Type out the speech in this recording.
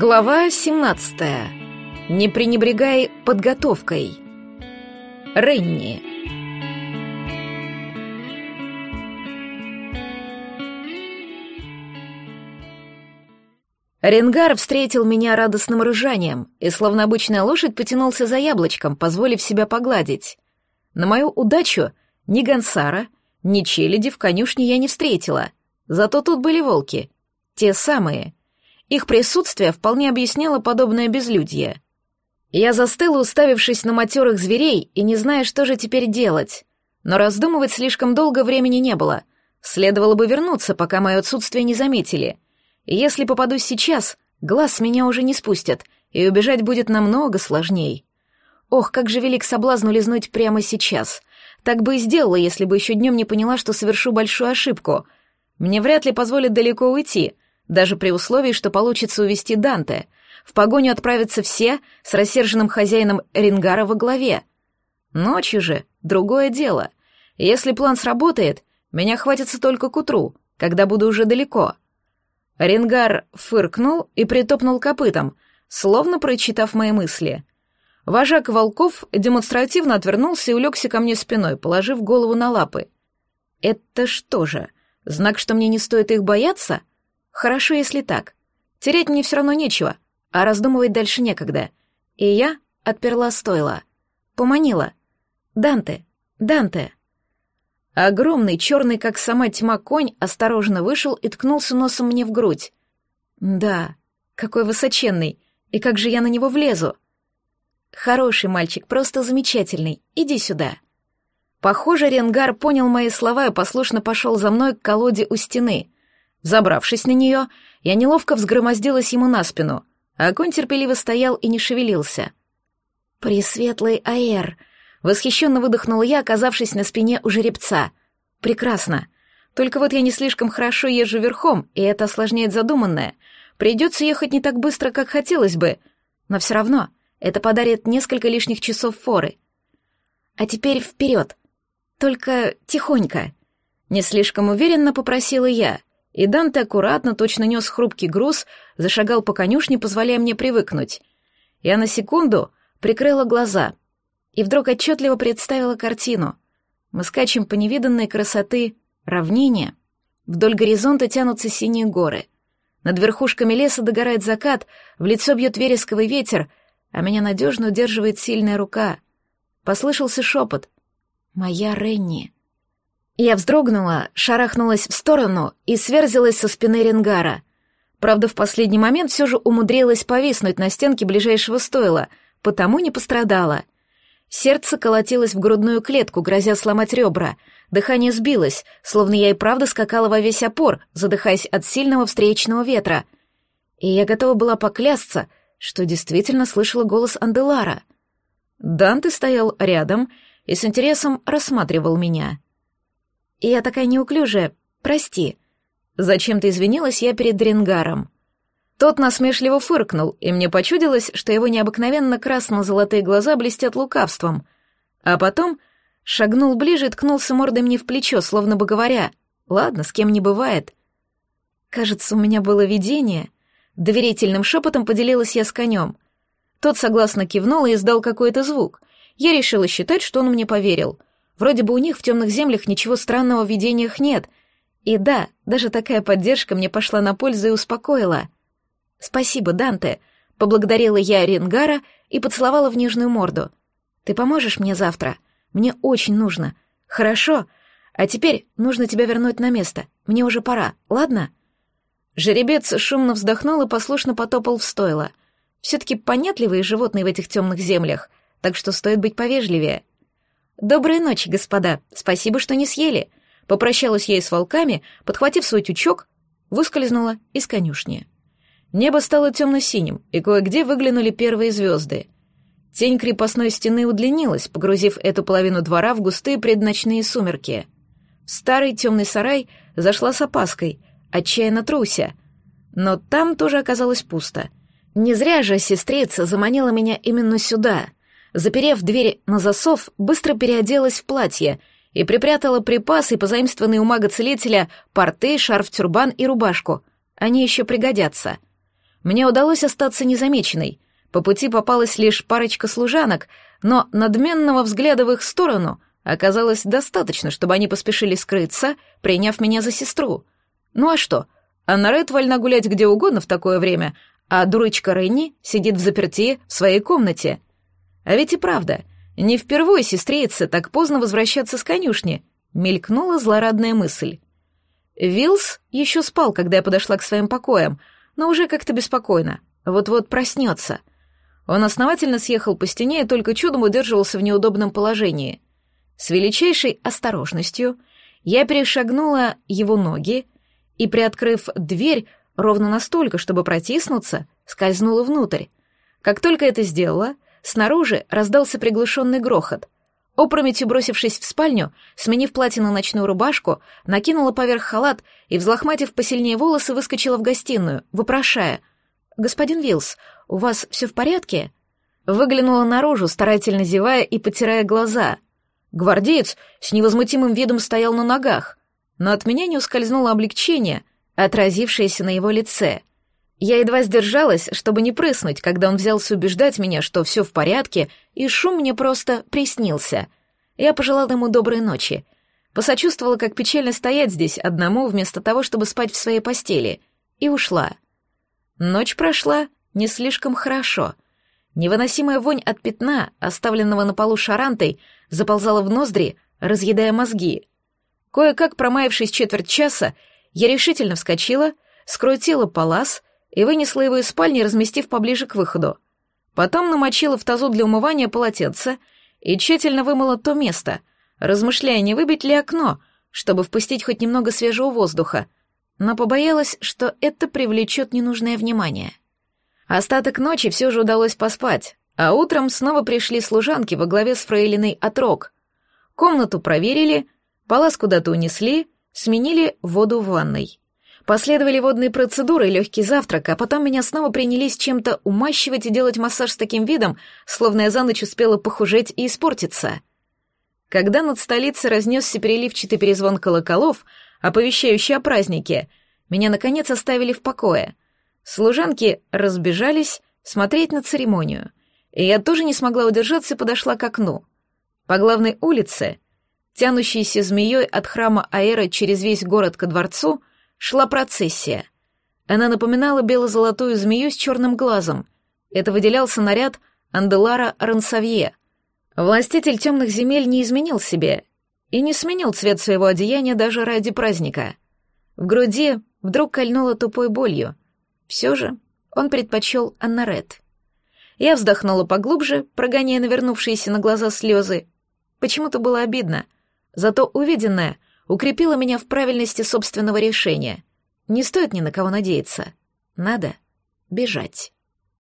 Глава 17. Не пренебрегай подготовкой. Ренни. Ренгар встретил меня радостным рыжанием и, словно обычная лошадь, потянулся за яблочком, позволив себя погладить. На мою удачу ни гонсара, ни челяди в конюшне я не встретила, зато тут были волки, те самые — их присутствие вполне объясняло подобное безлюдье. Я застыла, уставившись на матерых зверей, и не зная, что же теперь делать. Но раздумывать слишком долго времени не было. Следовало бы вернуться, пока мое отсутствие не заметили. Если попадусь сейчас, глаз меня уже не спустят, и убежать будет намного сложней. Ох, как же велик соблазн улизнуть прямо сейчас. Так бы и сделала, если бы еще днем не поняла, что совершу большую ошибку. Мне вряд ли позволят далеко уйти, даже при условии, что получится увести Данте. В погоню отправятся все с рассерженным хозяином Рингара во главе. Ночью же другое дело. Если план сработает, меня хватится только к утру, когда буду уже далеко. Рингар фыркнул и притопнул копытом, словно прочитав мои мысли. Вожак волков демонстративно отвернулся и улегся ко мне спиной, положив голову на лапы. «Это что же, знак, что мне не стоит их бояться?» Хорошо, если так. Тереть мне все равно нечего, а раздумывать дальше некогда. И я отперла стойло. Поманила. «Данте! Данте!» Огромный, черный, как сама тьма, конь осторожно вышел и ткнулся носом мне в грудь. «Да, какой высоченный! И как же я на него влезу?» «Хороший мальчик, просто замечательный. Иди сюда». Похоже, Ренгар понял мои слова и послушно пошел за мной к колоде у стены — Забравшись на нее, я неловко взгромоздилась ему на спину, а конь терпеливо стоял и не шевелился. «Пресветлый Аэр!» — восхищенно выдохнула я, оказавшись на спине у жеребца. «Прекрасно. Только вот я не слишком хорошо езжу верхом, и это осложняет задуманное. Придется ехать не так быстро, как хотелось бы, но все равно это подарит несколько лишних часов форы. А теперь вперед. Только тихонько». Не слишком уверенно попросила я — и Данте аккуратно, точно нес хрупкий груз, зашагал по конюшне, позволяя мне привыкнуть. Я на секунду прикрыла глаза и вдруг отчетливо представила картину. Мы скачем по невиданной красоты равнине. Вдоль горизонта тянутся синие горы. Над верхушками леса догорает закат, в лицо бьет вересковый ветер, а меня надежно удерживает сильная рука. Послышался шепот. «Моя Ренни». Я вздрогнула, шарахнулась в сторону и сверзилась со спины Ренгара. Правда, в последний момент все же умудрилась повиснуть на стенке ближайшего стойла, потому не пострадала. Сердце колотилось в грудную клетку, грозя сломать ребра. Дыхание сбилось, словно я и правда скакала во весь опор, задыхаясь от сильного встречного ветра. И я готова была поклясться, что действительно слышала голос Анделара. Данте стоял рядом и с интересом рассматривал меня — «Я такая неуклюжая, прости». Зачем-то извинилась я перед Дренгаром. Тот насмешливо фыркнул, и мне почудилось, что его необыкновенно красно-золотые глаза блестят лукавством. А потом шагнул ближе и ткнулся мордой мне в плечо, словно бы говоря, «Ладно, с кем не бывает». Кажется, у меня было видение. Доверительным шепотом поделилась я с конем. Тот согласно кивнул и издал какой-то звук. Я решила считать, что он мне поверил — Вроде бы у них в темных землях ничего странного в видениях нет. И да, даже такая поддержка мне пошла на пользу и успокоила. «Спасибо, Данте», — поблагодарила я Ренгара и поцеловала в нежную морду. «Ты поможешь мне завтра? Мне очень нужно. Хорошо. А теперь нужно тебя вернуть на место. Мне уже пора, ладно?» Жеребец шумно вздохнул и послушно потопал в стойло. Все-таки понятливые животные в этих темных землях, так что стоит быть повежливее. «Доброй ночи, господа. Спасибо, что не съели». Попрощалась я и с волками, подхватив свой тючок, выскользнула из конюшни. Небо стало темно-синим, и кое-где выглянули первые звезды. Тень крепостной стены удлинилась, погрузив эту половину двора в густые предночные сумерки. В старый темный сарай зашла с опаской, отчаянно труся. Но там тоже оказалось пусто. Не зря же сестрица заманила меня именно сюда — Заперев дверь на засов, быстро переоделась в платье и припрятала припасы, позаимствованные у мага-целителя, порты, шарф-тюрбан и рубашку. Они еще пригодятся. Мне удалось остаться незамеченной. По пути попалась лишь парочка служанок, но надменного взгляда в их сторону оказалось достаточно, чтобы они поспешили скрыться, приняв меня за сестру. Ну а что? Анна Ред вольна гулять где угодно в такое время, а дурочка Ренни сидит в заперти в своей комнате. А ведь и правда, не впервые сестрице так поздно возвращаться с конюшни, мелькнула злорадная мысль. Вилс еще спал, когда я подошла к своим покоям, но уже как-то беспокойно. Вот-вот проснется. Он основательно съехал по стене и только чудом удерживался в неудобном положении. С величайшей осторожностью я перешагнула его ноги и, приоткрыв дверь ровно настолько, чтобы протиснуться, скользнула внутрь. Как только это сделала, снаружи раздался приглушенный грохот — Опрометью бросившись в спальню, сменив платье на ночную рубашку, накинула поверх халат и, взлохматив посильнее волосы, выскочила в гостиную, вопрошая. «Господин Вилс, у вас все в порядке?» Выглянула наружу, старательно зевая и потирая глаза. Гвардеец с невозмутимым видом стоял на ногах, но от меня не ускользнуло облегчение, отразившееся на его лице. Я едва сдержалась, чтобы не прыснуть, когда он взялся убеждать меня, что все в порядке, и шум мне просто приснился. Я пожелала ему доброй ночи. Посочувствовала, как печально стоять здесь одному, вместо того, чтобы спать в своей постели, и ушла. Ночь прошла не слишком хорошо. Невыносимая вонь от пятна, оставленного на полу шарантой, заползала в ноздри, разъедая мозги. Кое-как промаявшись четверть часа, я решительно вскочила, скрутила палас — и вынесла его из спальни, разместив поближе к выходу. Потом намочила в тазу для умывания полотенце и тщательно вымыла то место, размышляя, не выбить ли окно, чтобы впустить хоть немного свежего воздуха, но побоялась, что это привлечет ненужное внимание. Остаток ночи все же удалось поспать, а утром снова пришли служанки во главе с фрейлиной Отрок. Комнату проверили, палас куда-то унесли, сменили воду в ванной. Последовали водные процедуры и легкий завтрак, а потом меня снова принялись чем-то умащивать и делать массаж с таким видом, словно я за ночь успела похужеть и испортиться. Когда над столицей разнесся переливчатый перезвон колоколов, оповещающий о празднике, меня, наконец, оставили в покое. Служанки разбежались смотреть на церемонию, и я тоже не смогла удержаться и подошла к окну. По главной улице, тянущейся змеей от храма Аэра через весь город ко дворцу, шла процессия. Она напоминала бело-золотую змею с черным глазом. Это выделялся наряд Анделара Рансавье. Властитель темных земель не изменил себе и не сменил цвет своего одеяния даже ради праздника. В груди вдруг кольнуло тупой болью. Все же он предпочел Аннарет. Я вздохнула поглубже, прогоняя навернувшиеся на глаза слезы. Почему-то было обидно. Зато увиденное — укрепила меня в правильности собственного решения. Не стоит ни на кого надеяться. Надо бежать.